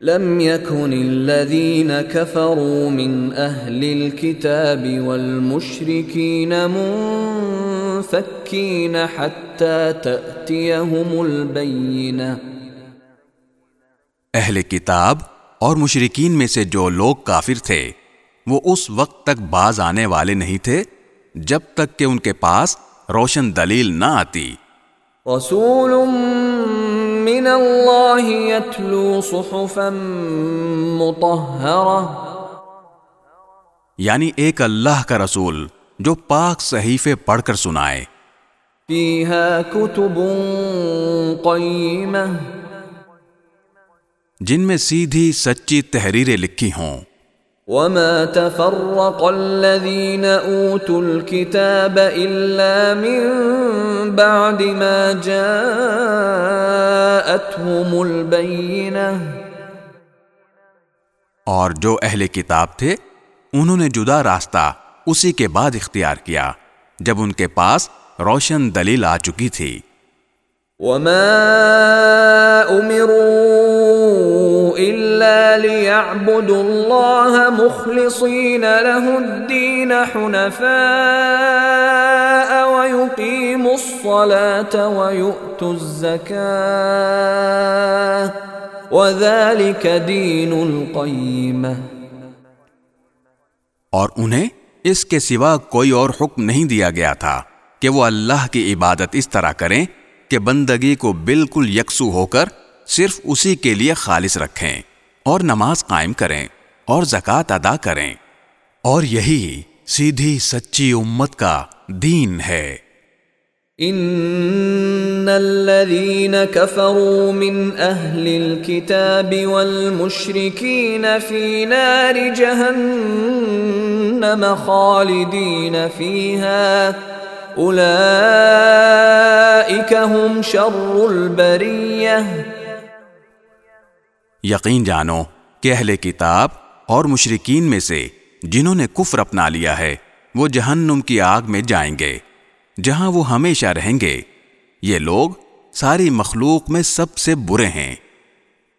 لم يكن الذين كفروا من أهل الكتاب والمشركين منفكين حتى تأتيهم البينة. اہل کتاب اور مشرقین میں سے جو لوگ کافر تھے وہ اس وقت تک باز آنے والے نہیں تھے جب تک کہ ان کے پاس روشن دلیل نہ آتی۔ رسول من اللہ یتلو صحفا مطہرہ یعنی ایک اللہ کا رسول جو پاک صحیفے پڑھ کر سنائے۔ فیہا کتب قیمہ. جن میں سیدھی سچی تحریریں لکھی ہوں۔ وما تفرق الذين اوتوا الكتاب الا من بعد ما جاءتهم البينه اور جو اہل کتاب تھے انہوں نے جدا راستہ اسی کے بعد اختیار کیا جب ان کے پاس روشن دلیل آ چکی تھی۔ وما امروا ليعبدوا الله مخلصين له الدين حنفاء ويقيموا الصلاه ويؤتوا الزكاه وذلك دين القيمه اور انہیں اس کے سوا کوئی اور حکم نہیں دیا گیا تھا کہ وہ اللہ کی عبادت اس طرح کریں کہ بندگی کو بالکل یکسو ہو کر صرف اسی کے لیے خالص رکھیں۔ اور نماز قائم کریں اور زکوٰۃ ادا کریں۔ اور یہی سیدھی سچی امت کا دین ہے۔ ان الذين كفروا من اهل الكتاب والمشركين في نار جهنم خالدين فيها اولئك هم شر البريه یقین جانو کہ اہل کتاب اور مشرقین میں سے جنہوں نے کفر اپنا لیا ہے وہ جہنم کی آگ میں جائیں گے جہاں وہ ہمیشہ رہیں گے۔ یہ لوگ ساری مخلوق میں سب سے برے ہیں۔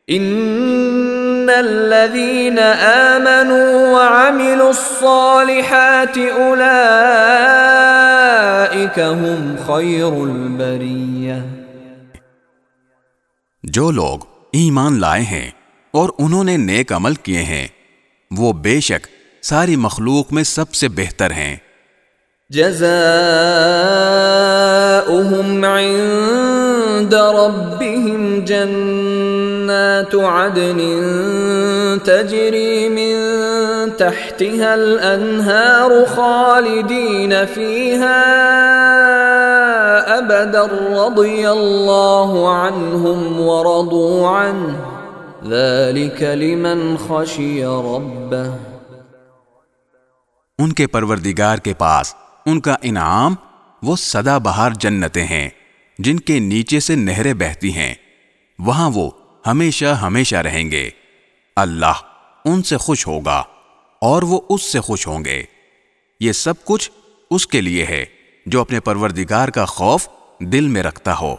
ان الذين امنوا وعملوا الصالحات اولئك هم خير البريه جو لوگ ایمان لائے ہیں اور انہوں نے نیک عمل کیے ہیں، وہ بے شک ساری مخلوق میں سب سے بہتر ہیں۔ جزاؤہم عند ربهم جنات عدن تجری من تحتها الأنهار خالدين فيها أبدا، رضي الله عنهم ورضوا عنه. ذلك لمن خشي ربه. ان کے پروردگار کے پاس ان کا انعام وہ سدا بہار جنتیں ہیں، جن کے نیچے سے نہریں بہتی ہیں، وہاں وہ ہمیشہ ہمیشہ رہیں گے۔ اللہ ان سے خوش ہوگا۔ اور وہ اس سے خوش ہوں گے۔ یہ سب کچھ اس کے لیے ہے جو اپنے پروردگار کا خوف دل میں رکھتا ہو۔